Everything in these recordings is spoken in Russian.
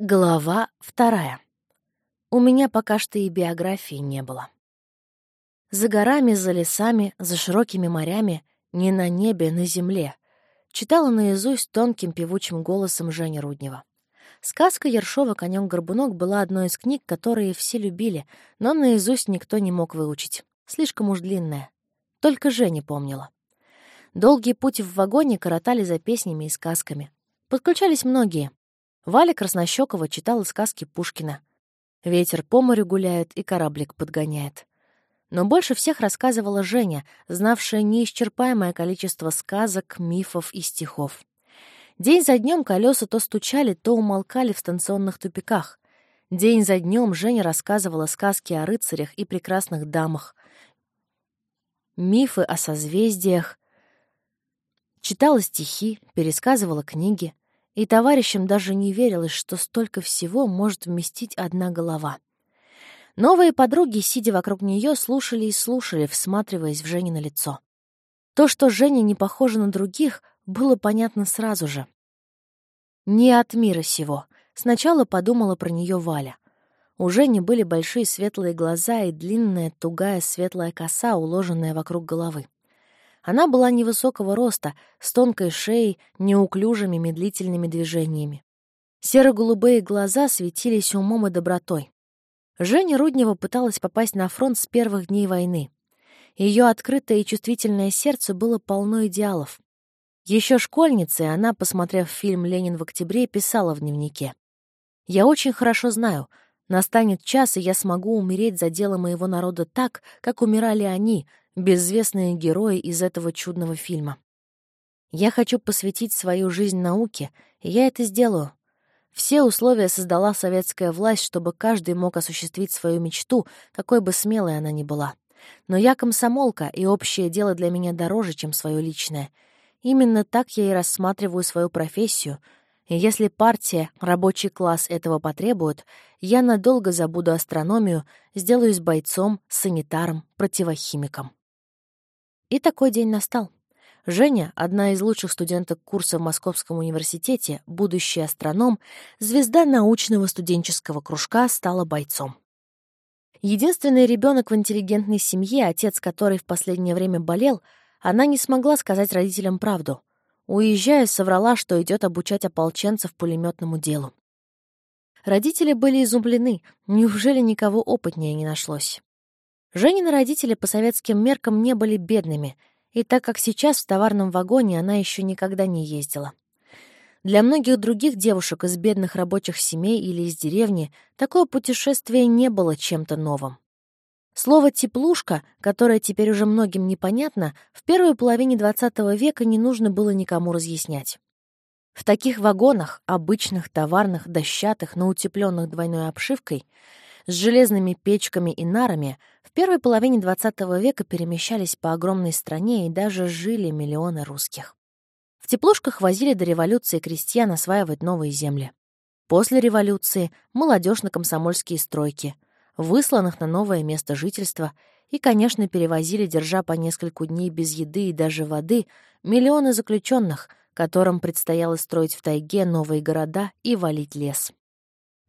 Глава вторая. У меня пока что и биографии не было. За горами, за лесами, за широкими морями, не на небе, на земле. Читала наизусть тонким певучим голосом Жени Руднева. Сказка Ершова «Конёк-горбунок» была одной из книг, которые все любили, но наизусть никто не мог выучить. Слишком уж длинная. Только Женя помнила. Долгий путь в вагоне коротали за песнями и сказками. Подключались многие, Валя Краснощекова читала сказки Пушкина. Ветер по морю гуляет и кораблик подгоняет. Но больше всех рассказывала Женя, знавшая неисчерпаемое количество сказок, мифов и стихов. День за днем колеса то стучали, то умолкали в станционных тупиках. День за днем Женя рассказывала сказки о рыцарях и прекрасных дамах, мифы о созвездиях, читала стихи, пересказывала книги — и товарищам даже не верилось, что столько всего может вместить одна голова. Новые подруги, сидя вокруг нее, слушали и слушали, всматриваясь в Жене на лицо. То, что Женя не похожа на других, было понятно сразу же. Не от мира сего. Сначала подумала про нее Валя. У Жени были большие светлые глаза и длинная, тугая светлая коса, уложенная вокруг головы. Она была невысокого роста, с тонкой шеей, неуклюжими медлительными движениями. Серо-голубые глаза светились умом и добротой. Женя Руднева пыталась попасть на фронт с первых дней войны. Ее открытое и чувствительное сердце было полно идеалов. Еще школьницей она, посмотрев фильм «Ленин в октябре», писала в дневнике. «Я очень хорошо знаю, настанет час, и я смогу умереть за дело моего народа так, как умирали они, безвестные герои из этого чудного фильма. Я хочу посвятить свою жизнь науке, и я это сделаю. Все условия создала советская власть, чтобы каждый мог осуществить свою мечту, какой бы смелой она ни была. Но я комсомолка, и общее дело для меня дороже, чем свое личное. Именно так я и рассматриваю свою профессию. И если партия, рабочий класс этого потребует, я надолго забуду астрономию, сделаюсь бойцом, санитаром, противохимиком. И такой день настал. Женя, одна из лучших студенток курса в Московском университете, будущий астроном, звезда научного студенческого кружка, стала бойцом. Единственный ребенок в интеллигентной семье, отец которой в последнее время болел, она не смогла сказать родителям правду. Уезжая, соврала, что идет обучать ополченцев пулеметному делу. Родители были изумлены, неужели никого опытнее не нашлось? Женины родители по советским меркам не были бедными, и так как сейчас в товарном вагоне она еще никогда не ездила. Для многих других девушек из бедных рабочих семей или из деревни такое путешествие не было чем-то новым. Слово «теплушка», которое теперь уже многим непонятно, в первой половине XX века не нужно было никому разъяснять. В таких вагонах, обычных, товарных, дощатых, но утепленных двойной обшивкой, с железными печками и нарами, в первой половине XX века перемещались по огромной стране и даже жили миллионы русских. В теплушках возили до революции крестьян осваивать новые земли. После революции — молодежь на комсомольские стройки, высланных на новое место жительства и, конечно, перевозили, держа по нескольку дней без еды и даже воды, миллионы заключенных, которым предстояло строить в тайге новые города и валить лес.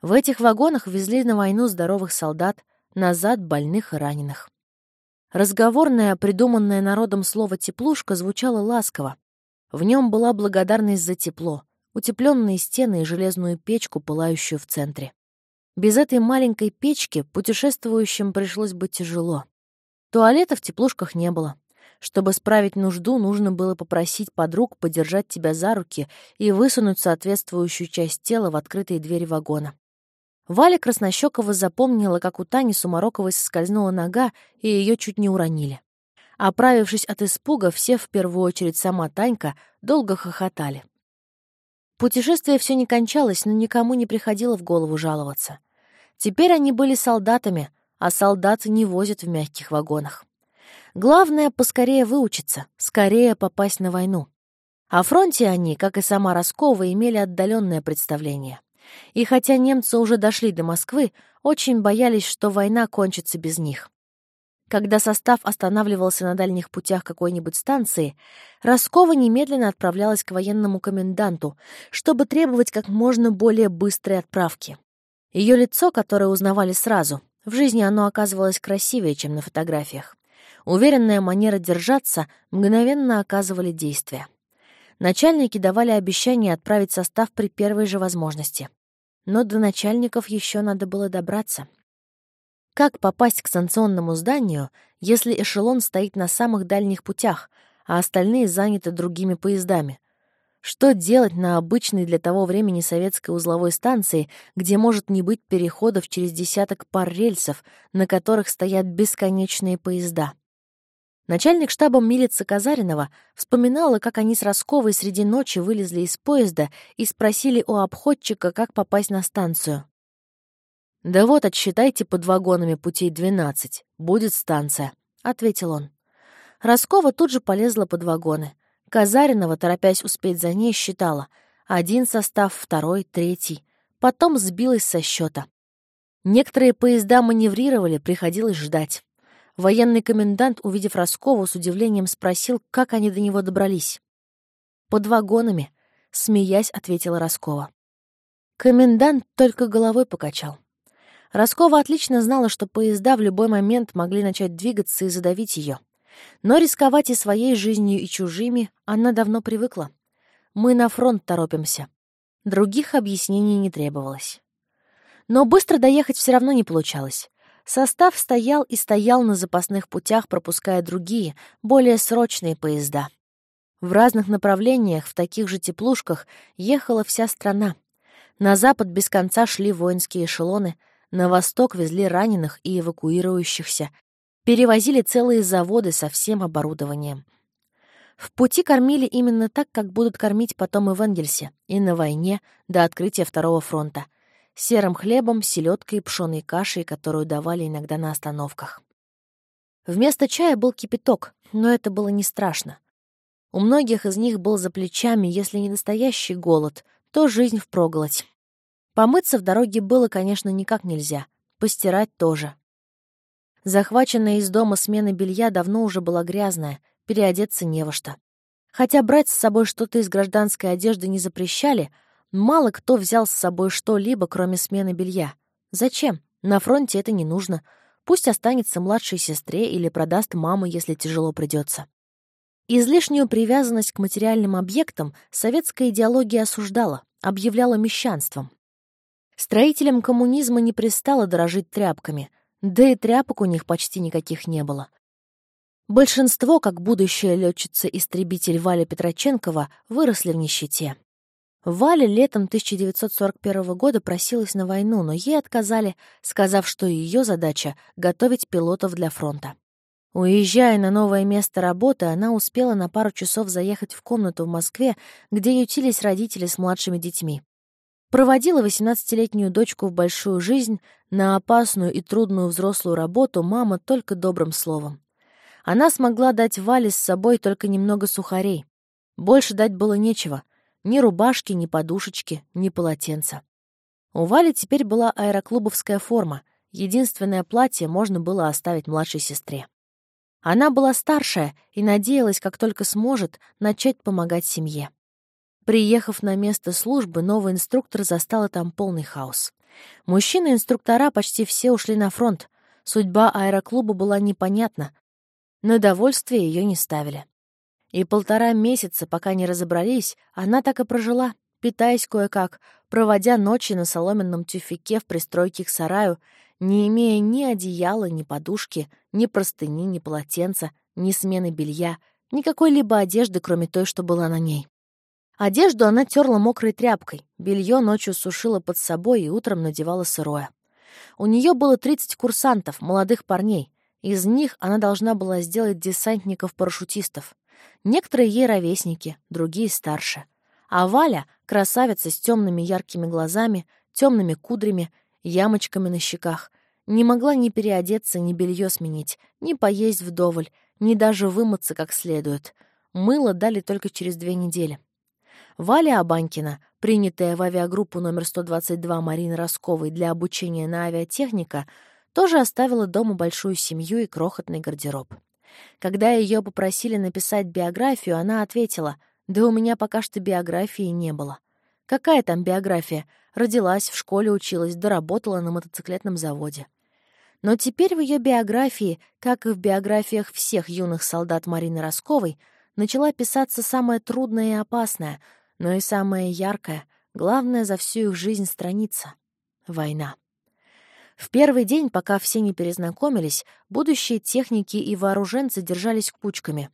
В этих вагонах везли на войну здоровых солдат, назад больных и раненых. Разговорное, придуманное народом слово «теплушка» звучало ласково. В нем была благодарность за тепло, утепленные стены и железную печку, пылающую в центре. Без этой маленькой печки путешествующим пришлось бы тяжело. Туалета в теплушках не было. Чтобы справить нужду, нужно было попросить подруг подержать тебя за руки и высунуть соответствующую часть тела в открытые двери вагона. Валя Краснощекова запомнила, как у Тани Сумароковой соскользнула нога, и ее чуть не уронили. Оправившись от испуга, все, в первую очередь сама Танька, долго хохотали. Путешествие все не кончалось, но никому не приходило в голову жаловаться. Теперь они были солдатами, а солдаты не возят в мягких вагонах. Главное — поскорее выучиться, скорее попасть на войну. О фронте они, как и сама Роскова, имели отдаленное представление. И хотя немцы уже дошли до Москвы, очень боялись, что война кончится без них. Когда состав останавливался на дальних путях какой-нибудь станции, Роскова немедленно отправлялась к военному коменданту, чтобы требовать как можно более быстрой отправки. Ее лицо, которое узнавали сразу, в жизни оно оказывалось красивее, чем на фотографиях. Уверенная манера держаться мгновенно оказывали действия. Начальники давали обещание отправить состав при первой же возможности. Но до начальников еще надо было добраться. Как попасть к станционному зданию, если эшелон стоит на самых дальних путях, а остальные заняты другими поездами? Что делать на обычной для того времени советской узловой станции, где может не быть переходов через десяток пар рельсов, на которых стоят бесконечные поезда? Начальник штаба милицы Казаринова вспоминала, как они с Росковой среди ночи вылезли из поезда и спросили у обходчика, как попасть на станцию. «Да вот, отсчитайте под вагонами путей 12. Будет станция», — ответил он. Роскова тут же полезла под вагоны. Казаринова, торопясь успеть за ней, считала. Один состав, второй, третий. Потом сбилась со счета. Некоторые поезда маневрировали, приходилось ждать. Военный комендант, увидев Роскову, с удивлением спросил, как они до него добрались. «Под вагонами», — смеясь, ответила Роскова. Комендант только головой покачал. Роскова отлично знала, что поезда в любой момент могли начать двигаться и задавить ее. Но рисковать и своей жизнью, и чужими она давно привыкла. Мы на фронт торопимся. Других объяснений не требовалось. Но быстро доехать все равно не получалось. Состав стоял и стоял на запасных путях, пропуская другие, более срочные поезда. В разных направлениях, в таких же теплушках, ехала вся страна. На запад без конца шли воинские эшелоны — на восток везли раненых и эвакуирующихся, перевозили целые заводы со всем оборудованием. В пути кормили именно так, как будут кормить потом и в Энгельсе, и на войне до открытия Второго фронта. Серым хлебом, селедкой пшеной кашей, которую давали иногда на остановках. Вместо чая был кипяток, но это было не страшно. У многих из них был за плечами, если не настоящий голод, то жизнь впроголодь. Помыться в дороге было, конечно, никак нельзя. Постирать тоже. Захваченная из дома смена белья давно уже была грязная, переодеться не во что. Хотя брать с собой что-то из гражданской одежды не запрещали, мало кто взял с собой что-либо, кроме смены белья. Зачем? На фронте это не нужно. Пусть останется младшей сестре или продаст маму, если тяжело придется. Излишнюю привязанность к материальным объектам советская идеология осуждала, объявляла мещанством. Строителям коммунизма не пристало дорожить тряпками, да и тряпок у них почти никаких не было. Большинство, как будущая летчица-истребитель Валя Петроченкова, выросли в нищете. Валя летом 1941 года просилась на войну, но ей отказали, сказав, что ее задача — готовить пилотов для фронта. Уезжая на новое место работы, она успела на пару часов заехать в комнату в Москве, где ютились родители с младшими детьми. Проводила 18-летнюю дочку в большую жизнь, на опасную и трудную взрослую работу мама только добрым словом. Она смогла дать Вале с собой только немного сухарей. Больше дать было нечего. Ни рубашки, ни подушечки, ни полотенца. У Вали теперь была аэроклубовская форма. Единственное платье можно было оставить младшей сестре. Она была старшая и надеялась, как только сможет, начать помогать семье. Приехав на место службы, новый инструктор застала там полный хаос. Мужчины-инструктора почти все ушли на фронт. Судьба аэроклуба была непонятна. но довольствие ее не ставили. И полтора месяца, пока не разобрались, она так и прожила, питаясь кое-как, проводя ночи на соломенном тюфике в пристройке к сараю, не имея ни одеяла, ни подушки, ни простыни, ни полотенца, ни смены белья, ни какой-либо одежды, кроме той, что была на ней. Одежду она терла мокрой тряпкой, белье ночью сушила под собой и утром надевала сырое. У нее было 30 курсантов, молодых парней. Из них она должна была сделать десантников-парашютистов. Некоторые ей ровесники, другие старше. А Валя — красавица с темными яркими глазами, темными кудрями, ямочками на щеках. Не могла ни переодеться, ни белье сменить, ни поесть вдоволь, ни даже вымыться как следует. Мыло дали только через две недели. Валя Абанькина, принятая в авиагруппу номер 122 Марины Росковой для обучения на авиатехника, тоже оставила дома большую семью и крохотный гардероб. Когда ее попросили написать биографию, она ответила, «Да у меня пока что биографии не было». Какая там биография? Родилась, в школе училась, доработала на мотоциклетном заводе. Но теперь в ее биографии, как и в биографиях всех юных солдат Марины Росковой, начала писаться самая трудная и опасная, но и самая яркая, главная за всю их жизнь страница — война. В первый день, пока все не перезнакомились, будущие техники и вооруженцы держались кучками.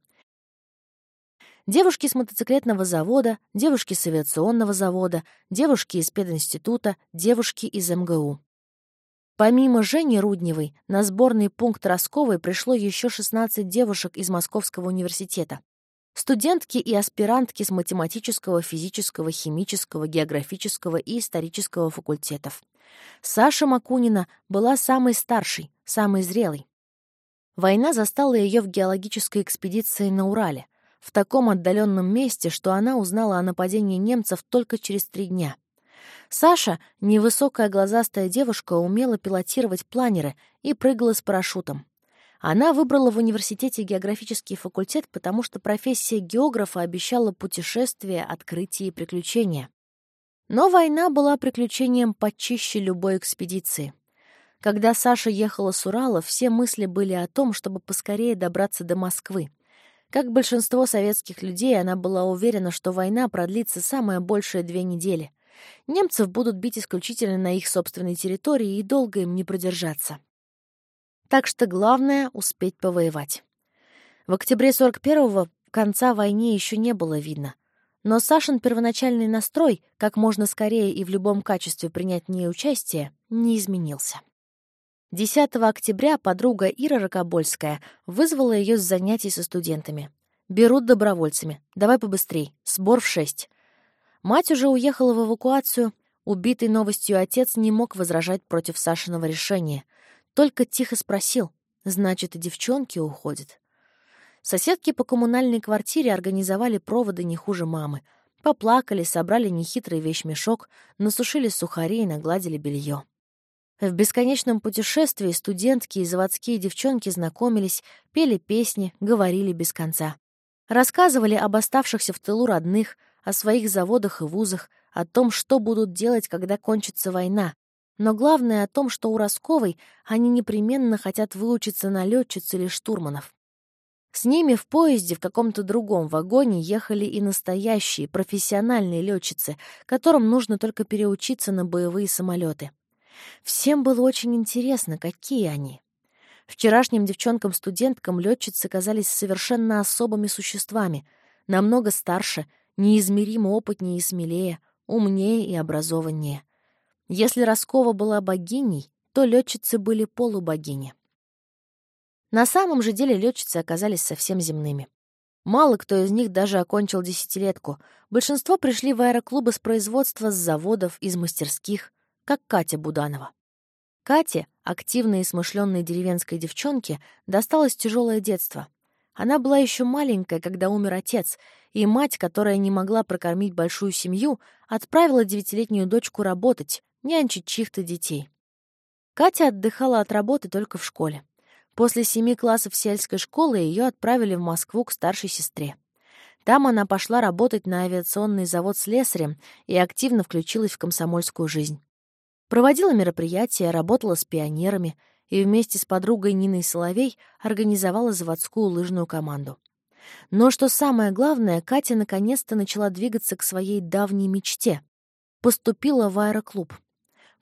Девушки с мотоциклетного завода, девушки с авиационного завода, девушки из пединститута, девушки из МГУ. Помимо Жени Рудневой, на сборный пункт Росковой пришло еще 16 девушек из Московского университета. Студентки и аспирантки с математического, физического, химического, географического и исторического факультетов. Саша Макунина была самой старшей, самой зрелой. Война застала ее в геологической экспедиции на Урале, в таком отдаленном месте, что она узнала о нападении немцев только через три дня. Саша, невысокая глазастая девушка, умела пилотировать планеры и прыгала с парашютом. Она выбрала в университете географический факультет, потому что профессия географа обещала путешествия, открытия и приключения. Но война была приключением почище любой экспедиции. Когда Саша ехала с Урала, все мысли были о том, чтобы поскорее добраться до Москвы. Как большинство советских людей, она была уверена, что война продлится самое большее две недели. Немцев будут бить исключительно на их собственной территории, и долго им не продержаться. Так что главное — успеть повоевать. В октябре 41-го конца войне еще не было видно. Но Сашин первоначальный настрой, как можно скорее и в любом качестве принять в ней участие, не изменился. 10 октября подруга Ира Рокобольская вызвала ее с занятий со студентами. «Берут добровольцами. Давай побыстрей. Сбор в шесть». Мать уже уехала в эвакуацию. Убитый новостью отец не мог возражать против Сашиного решения. Только тихо спросил, «Значит, и девчонки уходят?» Соседки по коммунальной квартире организовали проводы не хуже мамы. Поплакали, собрали нехитрый вещмешок, насушили сухари и нагладили белье. В бесконечном путешествии студентки и заводские девчонки знакомились, пели песни, говорили без конца. Рассказывали об оставшихся в тылу родных, о своих заводах и вузах, о том, что будут делать, когда кончится война. Но главное о том, что у Росковой они непременно хотят выучиться на летчиц или штурманов. С ними в поезде в каком-то другом вагоне ехали и настоящие профессиональные летчицы, которым нужно только переучиться на боевые самолеты. Всем было очень интересно, какие они. Вчерашним девчонкам-студенткам летчицы казались совершенно особыми существами, намного старше, неизмеримо опытнее и смелее, умнее и образованнее. Если Роскова была богиней, то летчицы были полубогини. На самом же деле летчицы оказались совсем земными. Мало кто из них даже окончил десятилетку. Большинство пришли в аэроклубы с производства, с заводов, из мастерских, как Катя Буданова. Кате, активной и смышленной деревенской девчонке, досталось тяжелое детство. Она была еще маленькая, когда умер отец, и мать, которая не могла прокормить большую семью, отправила девятилетнюю дочку работать, нянчить чьих-то детей. Катя отдыхала от работы только в школе. После семи классов сельской школы ее отправили в Москву к старшей сестре. Там она пошла работать на авиационный завод слесарем и активно включилась в комсомольскую жизнь. Проводила мероприятия, работала с пионерами и вместе с подругой Ниной Соловей организовала заводскую лыжную команду. Но что самое главное, Катя наконец-то начала двигаться к своей давней мечте. Поступила в аэроклуб.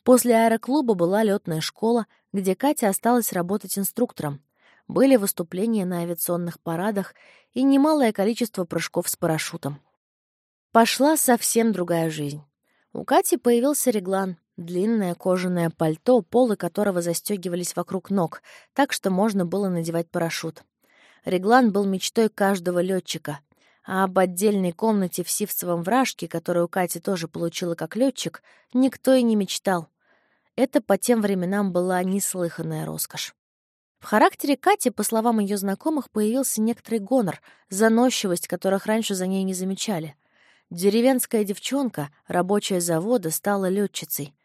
После аэроклуба была летная школа, где Катя осталась работать инструктором. Были выступления на авиационных парадах и немалое количество прыжков с парашютом. Пошла совсем другая жизнь. У Кати появился реглан, длинное кожаное пальто, полы которого застегивались вокруг ног, так что можно было надевать парашют. Реглан был мечтой каждого летчика, а об отдельной комнате в Сивцевом вражке, которую Катя тоже получила как летчик, никто и не мечтал. Это по тем временам была неслыханная роскошь. В характере Кати, по словам ее знакомых, появился некоторый гонор, заносчивость, которых раньше за ней не замечали. Деревенская девчонка, рабочая завода, стала летчицей.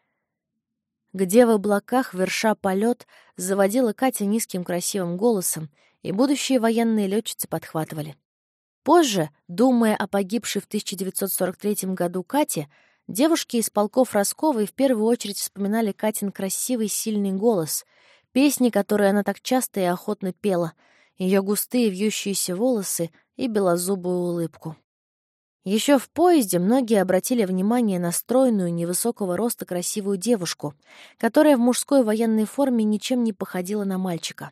где в облаках, верша полет, заводила Катя низким красивым голосом, и будущие военные летчицы подхватывали. Позже, думая о погибшей в 1943 году Кате, девушки из полков Росковой в первую очередь вспоминали Катин красивый сильный голос, песни, которые она так часто и охотно пела, ее густые вьющиеся волосы и белозубую улыбку. Еще в поезде многие обратили внимание на стройную, невысокого роста красивую девушку, которая в мужской военной форме ничем не походила на мальчика.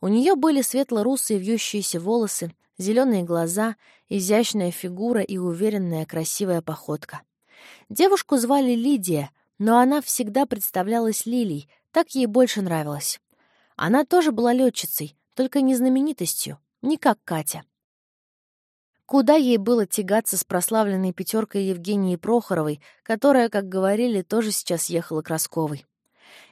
У нее были светло-русые вьющиеся волосы, зеленые глаза, изящная фигура и уверенная красивая походка. Девушку звали Лидия, но она всегда представлялась Лилией, так ей больше нравилось. Она тоже была летчицей, только не знаменитостью, не как Катя. Куда ей было тягаться с прославленной пятеркой Евгении Прохоровой, которая, как говорили, тоже сейчас ехала к Росковой.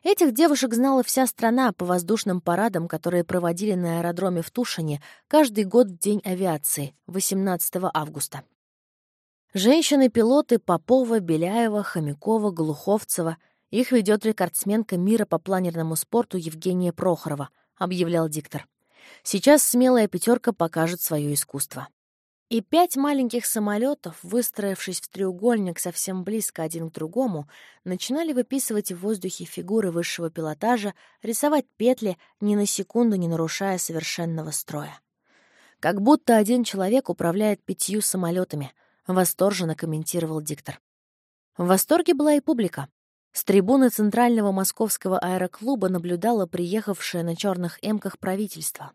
Этих девушек знала вся страна по воздушным парадам, которые проводили на аэродроме в Тушине каждый год в День авиации, 18 августа. Женщины-пилоты Попова, Беляева, Хомякова, Глуховцева. Их ведет рекордсменка мира по планерному спорту Евгения Прохорова, объявлял диктор. Сейчас смелая пятерка покажет свое искусство. И пять маленьких самолетов, выстроившись в треугольник совсем близко один к другому, начинали выписывать в воздухе фигуры высшего пилотажа, рисовать петли, ни на секунду не нарушая совершенного строя. Как будто один человек управляет пятью самолетами, восторженно комментировал диктор. В восторге была и публика. С трибуны Центрального Московского аэроклуба наблюдало приехавшее на черных эмках правительство.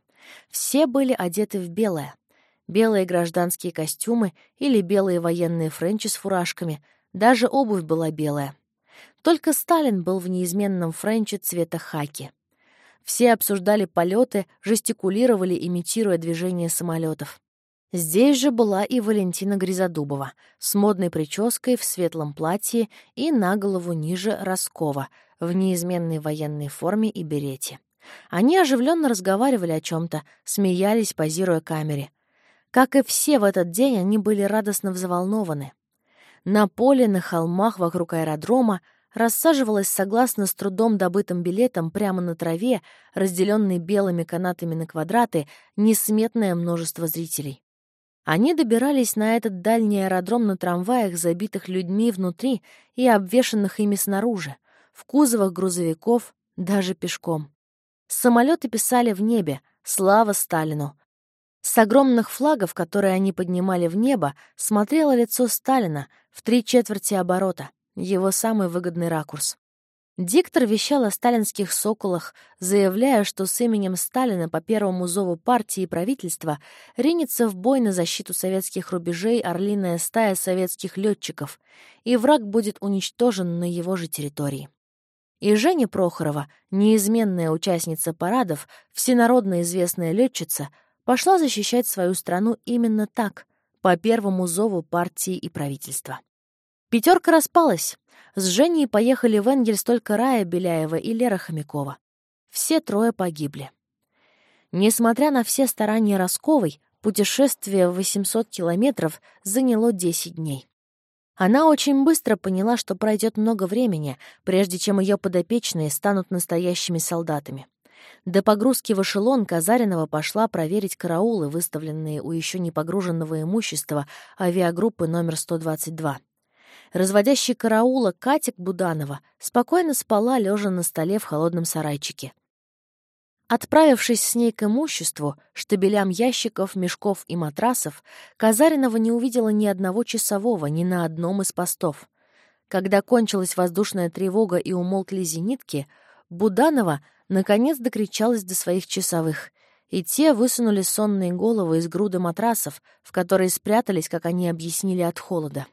Все были одеты в белое — белые гражданские костюмы или белые военные френчи с фуражками, даже обувь была белая. Только Сталин был в неизменном френче цвета хаки. Все обсуждали полеты, жестикулировали, имитируя движение самолетов. Здесь же была и Валентина Гризодубова с модной прической в светлом платье и на голову ниже Роскова в неизменной военной форме и берете. Они оживленно разговаривали о чем то смеялись, позируя камере — как и все в этот день, они были радостно взволнованы. На поле, на холмах вокруг аэродрома рассаживалось согласно с трудом добытым билетом прямо на траве, разделенной белыми канатами на квадраты, несметное множество зрителей. Они добирались на этот дальний аэродром на трамваях, забитых людьми внутри и обвешанных ими снаружи, в кузовах грузовиков, даже пешком. Самолеты писали в небе «Слава Сталину!», с огромных флагов, которые они поднимали в небо, смотрело лицо Сталина в три четверти оборота, его самый выгодный ракурс. Диктор вещал о сталинских соколах, заявляя, что с именем Сталина по первому зову партии и правительства ринется в бой на защиту советских рубежей орлиная стая советских летчиков, и враг будет уничтожен на его же территории. И Женя Прохорова, неизменная участница парадов, всенародно известная летчица, пошла защищать свою страну именно так, по первому зову партии и правительства. Пятерка распалась. С Женей поехали в Энгельс только Рая Беляева и Лера Хомякова. Все трое погибли. Несмотря на все старания Росковой, путешествие в 800 километров заняло 10 дней. Она очень быстро поняла, что пройдет много времени, прежде чем ее подопечные станут настоящими солдатами. До погрузки в эшелон Казаринова пошла проверить караулы, выставленные у еще не погруженного имущества авиагруппы номер 122. Разводящий караула Катик Буданова спокойно спала, лежа на столе в холодном сарайчике. Отправившись с ней к имуществу, штабелям ящиков, мешков и матрасов, Казаринова не увидела ни одного часового ни на одном из постов. Когда кончилась воздушная тревога и умолкли зенитки, Буданова наконец докричалась до своих часовых, и те высунули сонные головы из груды матрасов, в которые спрятались, как они объяснили, от холода.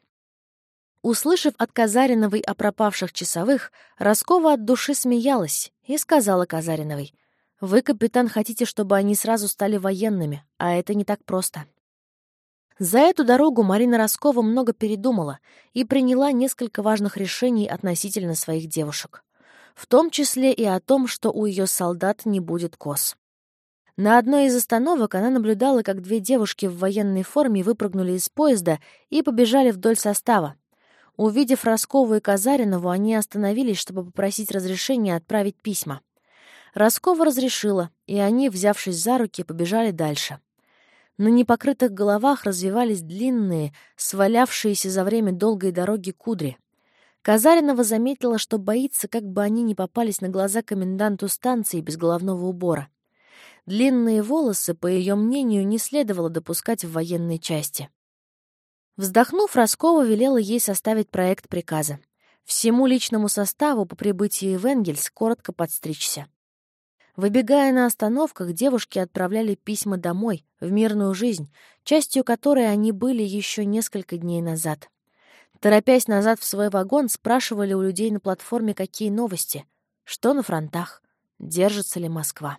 Услышав от Казариновой о пропавших часовых, Роскова от души смеялась и сказала Казариновой, «Вы, капитан, хотите, чтобы они сразу стали военными, а это не так просто». За эту дорогу Марина Роскова много передумала и приняла несколько важных решений относительно своих девушек в том числе и о том, что у ее солдат не будет кос. На одной из остановок она наблюдала, как две девушки в военной форме выпрыгнули из поезда и побежали вдоль состава. Увидев Роскову и Казаринову, они остановились, чтобы попросить разрешения отправить письма. Роскова разрешила, и они, взявшись за руки, побежали дальше. На непокрытых головах развивались длинные, свалявшиеся за время долгой дороги кудри. Казаринова заметила, что боится, как бы они не попались на глаза коменданту станции без головного убора. Длинные волосы, по ее мнению, не следовало допускать в военной части. Вздохнув, Роскова велела ей составить проект приказа. Всему личному составу по прибытии в Энгельс коротко подстричься. Выбегая на остановках, девушки отправляли письма домой, в мирную жизнь, частью которой они были еще несколько дней назад. Торопясь назад в свой вагон, спрашивали у людей на платформе, какие новости, что на фронтах, держится ли Москва.